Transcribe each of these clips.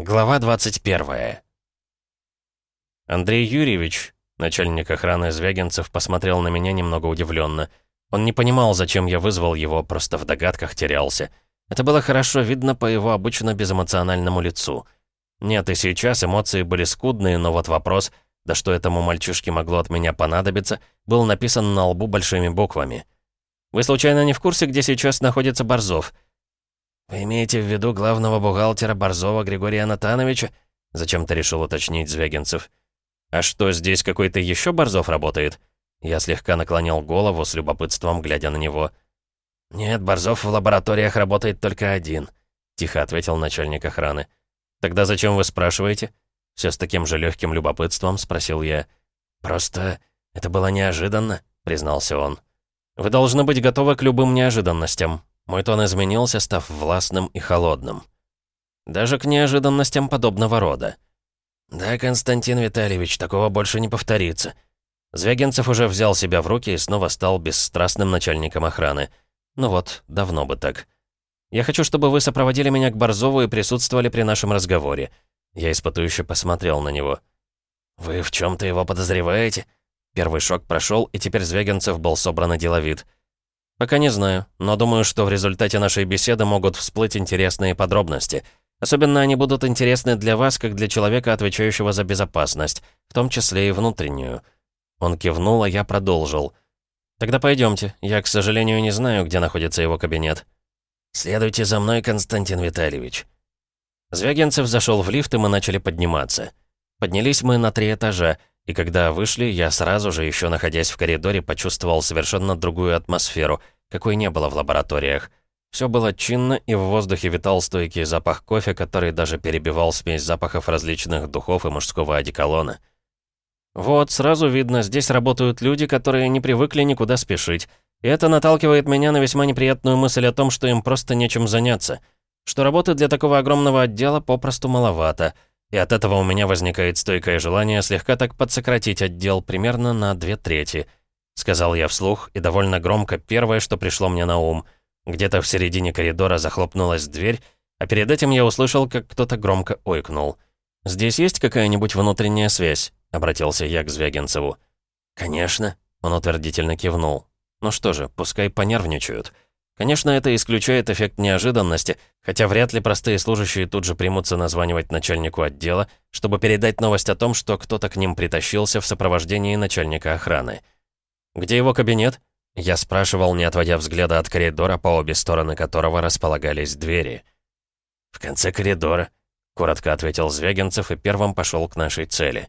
Глава 21 Андрей Юрьевич, начальник охраны Звягинцев, посмотрел на меня немного удивленно. Он не понимал, зачем я вызвал его, просто в догадках терялся. Это было хорошо видно по его обычно безэмоциональному лицу. Нет, и сейчас эмоции были скудные, но вот вопрос, да что этому мальчишке могло от меня понадобиться, был написан на лбу большими буквами. «Вы случайно не в курсе, где сейчас находится Борзов?» «Вы имеете в виду главного бухгалтера Борзова Григория Натановича?» Зачем-то решил уточнить Звягинцев. «А что, здесь какой-то еще Борзов работает?» Я слегка наклонял голову с любопытством, глядя на него. «Нет, Борзов в лабораториях работает только один», — тихо ответил начальник охраны. «Тогда зачем вы спрашиваете?» Все с таким же легким любопытством спросил я. «Просто это было неожиданно», — признался он. «Вы должны быть готовы к любым неожиданностям», мой тон изменился, став властным и холодным. Даже к неожиданностям подобного рода. «Да, Константин Витальевич, такого больше не повторится». Звягинцев уже взял себя в руки и снова стал бесстрастным начальником охраны. Ну вот, давно бы так. «Я хочу, чтобы вы сопроводили меня к Борзову и присутствовали при нашем разговоре». Я испытующе посмотрел на него. «Вы в чем то его подозреваете?» Первый шок прошел, и теперь Звягинцев был собран и деловит. «Пока не знаю, но думаю, что в результате нашей беседы могут всплыть интересные подробности. Особенно они будут интересны для вас, как для человека, отвечающего за безопасность, в том числе и внутреннюю». Он кивнул, а я продолжил. «Тогда пойдемте. Я, к сожалению, не знаю, где находится его кабинет». «Следуйте за мной, Константин Витальевич». Звягинцев зашел в лифт, и мы начали подниматься. Поднялись мы на три этажа, и когда вышли, я сразу же, еще находясь в коридоре, почувствовал совершенно другую атмосферу, какой не было в лабораториях. Все было чинно, и в воздухе витал стойкий запах кофе, который даже перебивал смесь запахов различных духов и мужского одеколона. Вот, сразу видно, здесь работают люди, которые не привыкли никуда спешить. И это наталкивает меня на весьма неприятную мысль о том, что им просто нечем заняться. Что работы для такого огромного отдела попросту маловато — и от этого у меня возникает стойкое желание слегка так подсократить отдел примерно на две трети. Сказал я вслух, и довольно громко первое, что пришло мне на ум. Где-то в середине коридора захлопнулась дверь, а перед этим я услышал, как кто-то громко ойкнул. «Здесь есть какая-нибудь внутренняя связь?» — обратился я к Звягинцеву. «Конечно», — он утвердительно кивнул. «Ну что же, пускай понервничают». Конечно, это исключает эффект неожиданности, хотя вряд ли простые служащие тут же примутся названивать начальнику отдела, чтобы передать новость о том, что кто-то к ним притащился в сопровождении начальника охраны. «Где его кабинет?» Я спрашивал, не отводя взгляда от коридора, по обе стороны которого располагались двери. «В конце коридора», — коротко ответил Звягинцев и первым пошел к нашей цели.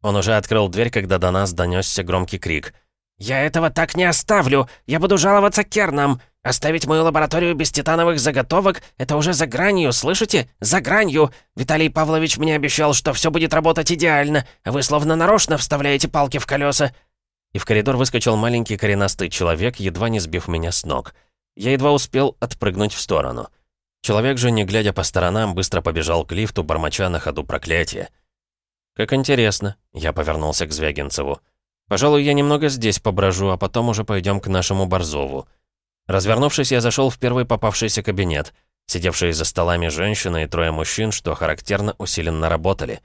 Он уже открыл дверь, когда до нас донесся громкий крик. «Я этого так не оставлю! Я буду жаловаться Кернам! Оставить мою лабораторию без титановых заготовок — это уже за гранью, слышите? За гранью! Виталий Павлович мне обещал, что все будет работать идеально, а вы словно нарочно вставляете палки в колеса. И в коридор выскочил маленький коренастый человек, едва не сбив меня с ног. Я едва успел отпрыгнуть в сторону. Человек же, не глядя по сторонам, быстро побежал к лифту, бормоча на ходу проклятия. «Как интересно», — я повернулся к Звягинцеву. «Пожалуй, я немного здесь поброжу, а потом уже пойдем к нашему Борзову». Развернувшись, я зашел в первый попавшийся кабинет. Сидевшие за столами женщина и трое мужчин, что характерно усиленно работали.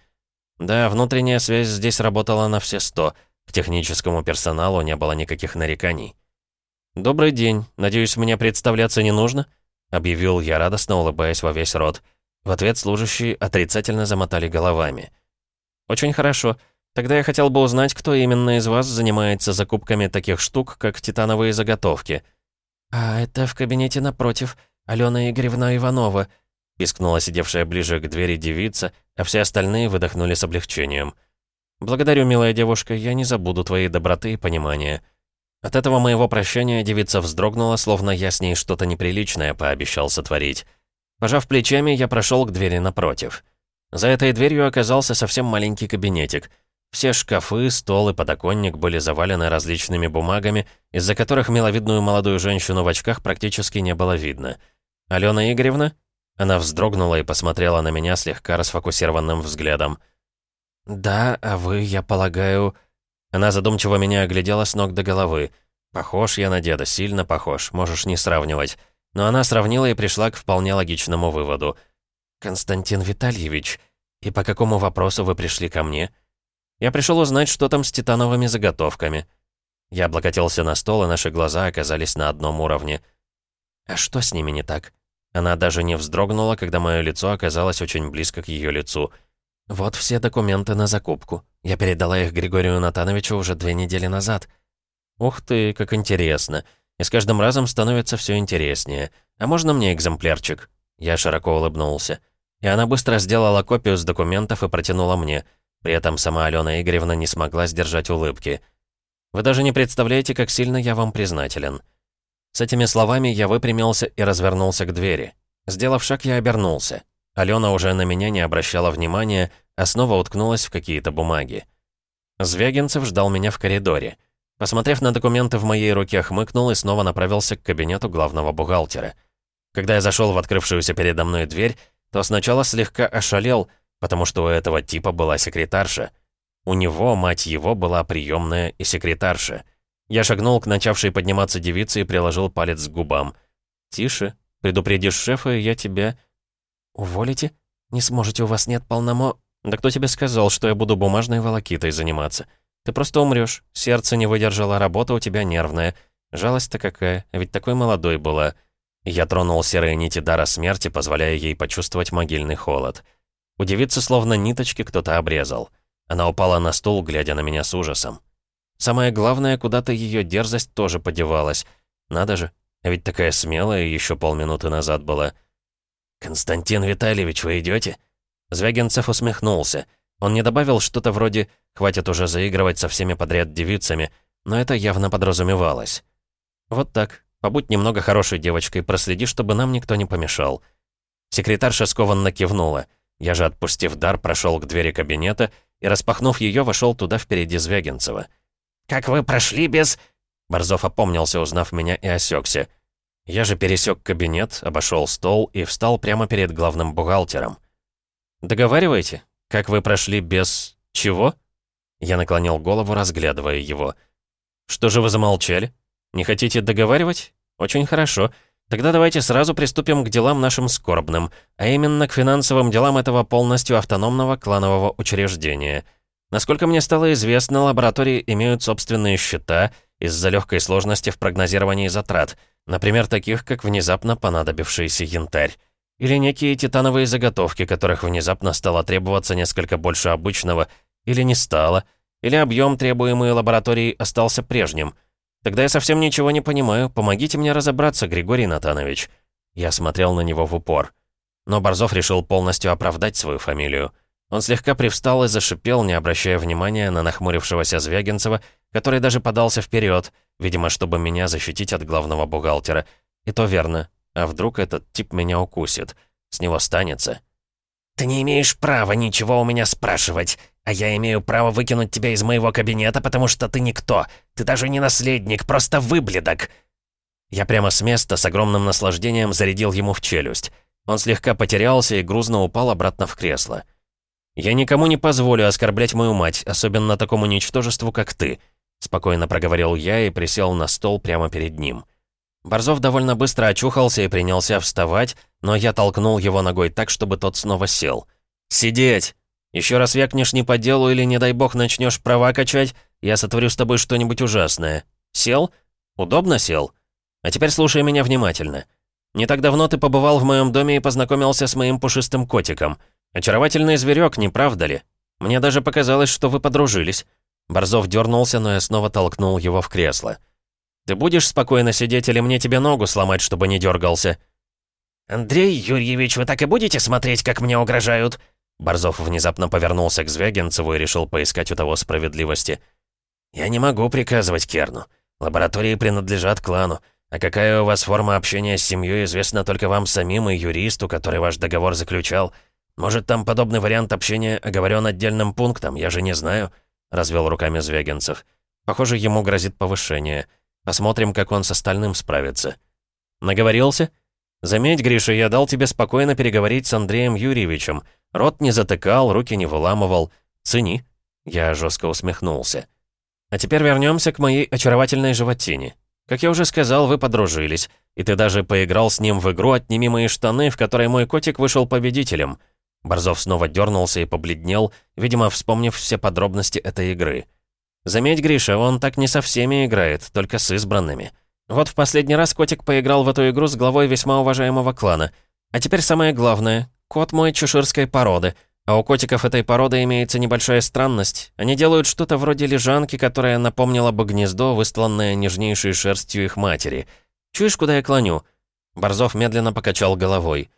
Да, внутренняя связь здесь работала на все сто. К техническому персоналу не было никаких нареканий. «Добрый день. Надеюсь, мне представляться не нужно?» Объявил я, радостно улыбаясь во весь рот. В ответ служащие отрицательно замотали головами. «Очень хорошо. Тогда я хотел бы узнать, кто именно из вас занимается закупками таких штук, как титановые заготовки». «А это в кабинете напротив, Алена Игоревна Иванова», пискнула сидевшая ближе к двери девица, а все остальные выдохнули с облегчением. «Благодарю, милая девушка, я не забуду твоей доброты и понимания». От этого моего прощания девица вздрогнула, словно я с ней что-то неприличное пообещал сотворить. Пожав плечами, я прошел к двери напротив. За этой дверью оказался совсем маленький кабинетик — все шкафы, стол и подоконник были завалены различными бумагами, из-за которых миловидную молодую женщину в очках практически не было видно. «Алена Игоревна?» Она вздрогнула и посмотрела на меня слегка расфокусированным взглядом. «Да, а вы, я полагаю...» Она задумчиво меня оглядела с ног до головы. «Похож я на деда, сильно похож, можешь не сравнивать». Но она сравнила и пришла к вполне логичному выводу. «Константин Витальевич, и по какому вопросу вы пришли ко мне?» «Я пришел узнать, что там с титановыми заготовками». Я облокотился на стол, и наши глаза оказались на одном уровне. «А что с ними не так?» Она даже не вздрогнула, когда мое лицо оказалось очень близко к ее лицу. «Вот все документы на закупку. Я передала их Григорию Натановичу уже две недели назад». «Ух ты, как интересно. И с каждым разом становится все интереснее. А можно мне экземплярчик?» Я широко улыбнулся. И она быстро сделала копию с документов и протянула мне. При этом сама Алена Игоревна не смогла сдержать улыбки. «Вы даже не представляете, как сильно я вам признателен». С этими словами я выпрямился и развернулся к двери. Сделав шаг, я обернулся. Алена уже на меня не обращала внимания, а снова уткнулась в какие-то бумаги. Звягинцев ждал меня в коридоре. Посмотрев на документы в моей руке, хмыкнул и снова направился к кабинету главного бухгалтера. Когда я зашел в открывшуюся передо мной дверь, то сначала слегка ошалел, потому что у этого типа была секретарша. У него, мать его, была приемная и секретарша — я шагнул к начавшей подниматься девице и приложил палец к губам. «Тише. Предупредишь шефа, и я тебя...» «Уволите? Не сможете, у вас нет полномо...» «Да кто тебе сказал, что я буду бумажной волокитой заниматься? Ты просто умрешь. Сердце не выдержало, работа у тебя нервная. Жалость-то какая, ведь такой молодой была». Я тронул серые нити дара смерти, позволяя ей почувствовать могильный холод. У словно ниточки кто-то обрезал. Она упала на стул, глядя на меня с ужасом. Самое главное, куда-то ее дерзость тоже подевалась. Надо же, а ведь такая смелая еще полминуты назад была. «Константин Витальевич, вы идете? Звягинцев усмехнулся. Он не добавил что-то вроде «хватит уже заигрывать со всеми подряд девицами», но это явно подразумевалось. «Вот так. Побудь немного хорошей девочкой, проследи, чтобы нам никто не помешал». Секретарша скованно кивнула. Я же, отпустив дар, прошел к двери кабинета и, распахнув ее, вошел туда впереди Звягинцева. «Как вы прошли без...» Борзов опомнился, узнав меня, и осекся. Я же пересек кабинет, обошел стол и встал прямо перед главным бухгалтером. «Договаривайте, как вы прошли без... чего?» Я наклонил голову, разглядывая его. «Что же вы замолчали? Не хотите договаривать? Очень хорошо. Тогда давайте сразу приступим к делам нашим скорбным, а именно к финансовым делам этого полностью автономного кланового учреждения. Насколько мне стало известно, лаборатории имеют собственные счета из-за легкой сложности в прогнозировании затрат, например, таких, как внезапно понадобившийся янтарь. Или некие титановые заготовки, которых внезапно стало требоваться несколько больше обычного, или не стало, или объем, требуемый лабораторией, остался прежним. Тогда я совсем ничего не понимаю, помогите мне разобраться, Григорий Натанович. Я смотрел на него в упор. Но Борзов решил полностью оправдать свою фамилию. Он слегка привстал и зашипел, не обращая внимания на нахмурившегося Звягинцева, который даже подался вперед, видимо, чтобы меня защитить от главного бухгалтера. И то верно. А вдруг этот тип меня укусит? С него станется. «Ты не имеешь права ничего у меня спрашивать, а я имею право выкинуть тебя из моего кабинета, потому что ты никто. Ты даже не наследник, просто выбледок!» Я прямо с места с огромным наслаждением зарядил ему в челюсть. Он слегка потерялся и грузно упал обратно в кресло. «Я никому не позволю оскорблять мою мать, особенно такому ничтожеству, как ты», спокойно проговорил я и присел на стол прямо перед ним. Борзов довольно быстро очухался и принялся вставать, но я толкнул его ногой так, чтобы тот снова сел. «Сидеть! Еще раз вякнешь не по делу или, не дай бог, начнешь права качать, я сотворю с тобой что-нибудь ужасное. Сел? Удобно сел? А теперь слушай меня внимательно. Не так давно ты побывал в моем доме и познакомился с моим пушистым котиком — «Очаровательный зверек, не правда ли? Мне даже показалось, что вы подружились». Борзов дернулся, но я снова толкнул его в кресло. «Ты будешь спокойно сидеть или мне тебе ногу сломать, чтобы не дергался?» «Андрей Юрьевич, вы так и будете смотреть, как мне угрожают?» Борзов внезапно повернулся к Звягинцеву и решил поискать у того справедливости. «Я не могу приказывать Керну. Лаборатории принадлежат клану. А какая у вас форма общения с семьей, известна только вам самим и юристу, который ваш договор заключал. «Может, там подобный вариант общения оговорен отдельным пунктом, я же не знаю», — развел руками Звягинцев. «Похоже, ему грозит повышение. Посмотрим, как он с остальным справится». «Наговорился?» «Заметь, Гриша, я дал тебе спокойно переговорить с Андреем Юрьевичем. Рот не затыкал, руки не выламывал. Цени». Я жестко усмехнулся. «А теперь вернемся к моей очаровательной животине. Как я уже сказал, вы подружились, и ты даже поиграл с ним в игру «Отними мои штаны», в которой мой котик вышел победителем». Борзов снова дернулся и побледнел, видимо, вспомнив все подробности этой игры. «Заметь, Гриша, он так не со всеми играет, только с избранными. Вот в последний раз котик поиграл в эту игру с главой весьма уважаемого клана. А теперь самое главное. Кот мой чеширской породы. А у котиков этой породы имеется небольшая странность. Они делают что-то вроде лежанки, которая напомнила бы гнездо, выстланное нежнейшей шерстью их матери. Чуешь, куда я клоню?» Борзов медленно покачал головой.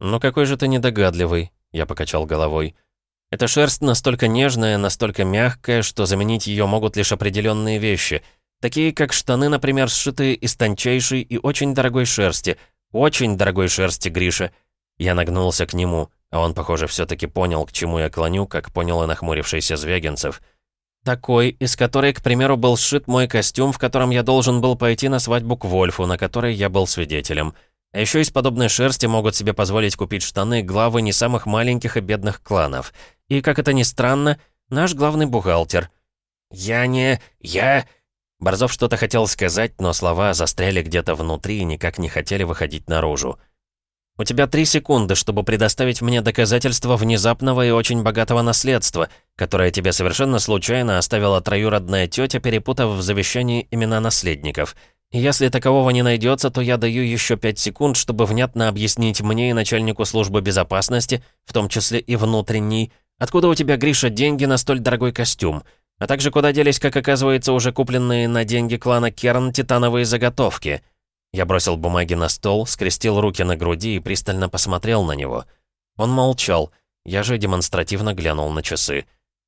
«Ну какой же ты недогадливый», — я покачал головой. «Эта шерсть настолько нежная, настолько мягкая, что заменить ее могут лишь определенные вещи. Такие, как штаны, например, сшитые из тончайшей и очень дорогой шерсти. Очень дорогой шерсти, Гриша». Я нагнулся к нему. А он, похоже, все-таки понял, к чему я клоню, как понял и нахмурившийся Звягинцев. Такой, из которой, к примеру, был сшит мой костюм, в котором я должен был пойти на свадьбу к Вольфу, на которой я был свидетелем. А еще из подобной шерсти могут себе позволить купить штаны главы не самых маленьких и бедных кланов. И, как это ни странно, наш главный бухгалтер. «Я не... я...» Борзов что-то хотел сказать, но слова застряли где-то внутри и никак не хотели выходить наружу. У тебя три секунды, чтобы предоставить мне доказательства внезапного и очень богатого наследства, которое тебе совершенно случайно оставила троюродная тетя, перепутав в завещании имена наследников. И если такового не найдется, то я даю еще пять секунд, чтобы внятно объяснить мне и начальнику службы безопасности, в том числе и внутренней, откуда у тебя, Гриша, деньги на столь дорогой костюм, а также куда делись, как оказывается, уже купленные на деньги клана Керн титановые заготовки». Я бросил бумаги на стол, скрестил руки на груди и пристально посмотрел на него. Он молчал, я же демонстративно глянул на часы.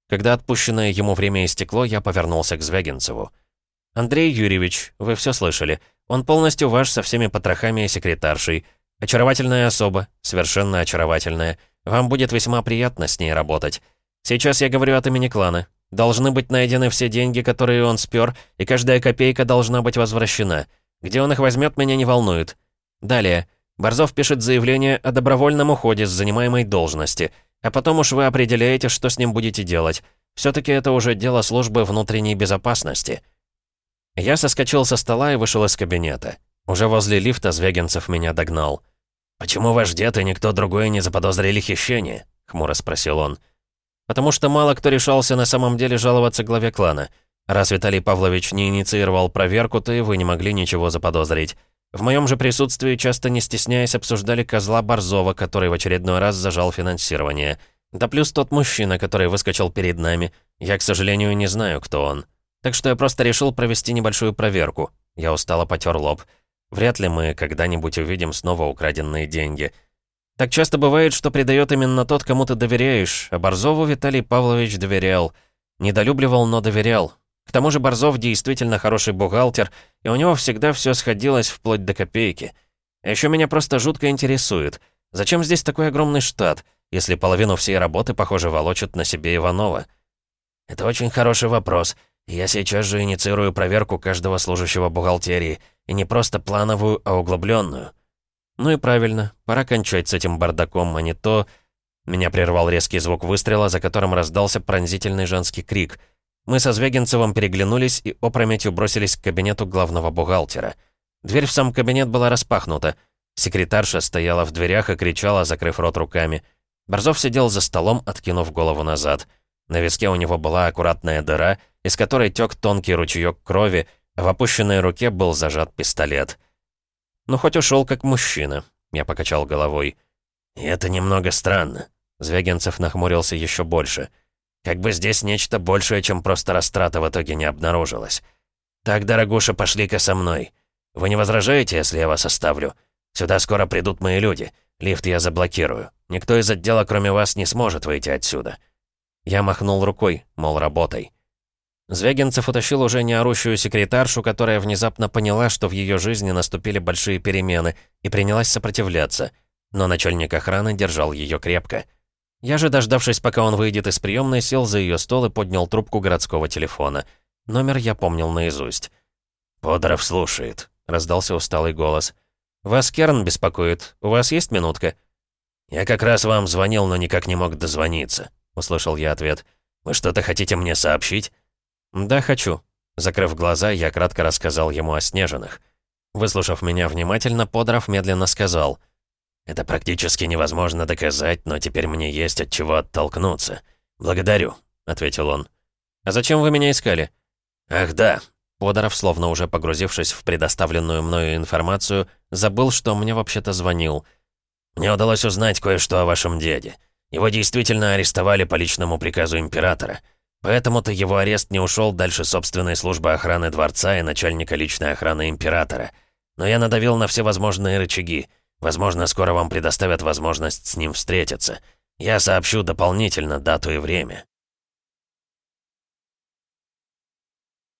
Когда отпущенное ему время истекло, я повернулся к Звягинцеву. «Андрей Юрьевич, вы все слышали. Он полностью ваш со всеми потрохами и секретаршей. Очаровательная особа, совершенно очаровательная. Вам будет весьма приятно с ней работать. Сейчас я говорю от имени клана. Должны быть найдены все деньги, которые он спер, и каждая копейка должна быть возвращена». Где он их возьмет, меня не волнует. Далее. Борзов пишет заявление о добровольном уходе с занимаемой должности, а потом уж вы определяете, что с ним будете делать. Все-таки это уже дело службы внутренней безопасности. Я соскочил со стола и вышел из кабинета. Уже возле лифта Звягинцев меня догнал. «Почему ваш дед и никто другой не заподозрили хищение?» — хмуро спросил он. «Потому что мало кто решался на самом деле жаловаться главе клана. Раз Виталий Павлович не инициировал проверку, то и вы не могли ничего заподозрить. В моем же присутствии, часто не стесняясь, обсуждали козла Борзова, который в очередной раз зажал финансирование. Да плюс тот мужчина, который выскочил перед нами. Я, к сожалению, не знаю, кто он. Так что я просто решил провести небольшую проверку. Я устало потер лоб. Вряд ли мы когда-нибудь увидим снова украденные деньги. Так часто бывает, что предает именно тот, кому ты доверяешь, а Борзову Виталий Павлович доверял. Недолюбливал, но доверял. К тому же Борзов действительно хороший бухгалтер, и у него всегда все сходилось вплоть до копейки. А еще меня просто жутко интересует, зачем здесь такой огромный штат, если половину всей работы, похоже, волочат на себе Иванова? Это очень хороший вопрос. Я сейчас же инициирую проверку каждого служащего бухгалтерии, и не просто плановую, а углубленную. Ну и правильно, пора кончать с этим бардаком, а не то... Меня прервал резкий звук выстрела, за которым раздался пронзительный женский крик — мы со Звягинцевым переглянулись и опрометью бросились к кабинету главного бухгалтера. Дверь в сам кабинет была распахнута. Секретарша стояла в дверях и кричала, закрыв рот руками. Борзов сидел за столом, откинув голову назад. На виске у него была аккуратная дыра, из которой тек тонкий ручеек крови, а в опущенной руке был зажат пистолет. «Ну, хоть ушел как мужчина», — я покачал головой. «И это немного странно». Звягинцев нахмурился еще больше — как бы здесь нечто большее, чем просто растрата в итоге не обнаружилось. Так, дорогуша, пошли-ка со мной. Вы не возражаете, если я вас оставлю? Сюда скоро придут мои люди. Лифт я заблокирую. Никто из отдела, кроме вас, не сможет выйти отсюда». Я махнул рукой, мол, работай. Звягинцев утащил уже не орущую секретаршу, которая внезапно поняла, что в ее жизни наступили большие перемены, и принялась сопротивляться. Но начальник охраны держал ее крепко. Я же, дождавшись, пока он выйдет из приемной, сел за ее стол и поднял трубку городского телефона. Номер я помнил наизусть. «Подоров слушает», — раздался усталый голос. «Вас Керн беспокоит. У вас есть минутка?» «Я как раз вам звонил, но никак не мог дозвониться», — услышал я ответ. «Вы что-то хотите мне сообщить?» «Да, хочу». Закрыв глаза, я кратко рассказал ему о Снежинах. Выслушав меня внимательно, Подоров медленно сказал. «Это практически невозможно доказать, но теперь мне есть от чего оттолкнуться. Благодарю», — ответил он. «А зачем вы меня искали?» «Ах да». Подоров, словно уже погрузившись в предоставленную мною информацию, забыл, что мне вообще-то звонил. «Мне удалось узнать кое-что о вашем деде. Его действительно арестовали по личному приказу императора. Поэтому-то его арест не ушел дальше собственной службы охраны дворца и начальника личной охраны императора. Но я надавил на все возможные рычаги. Возможно, скоро вам предоставят возможность с ним встретиться. Я сообщу дополнительно дату и время».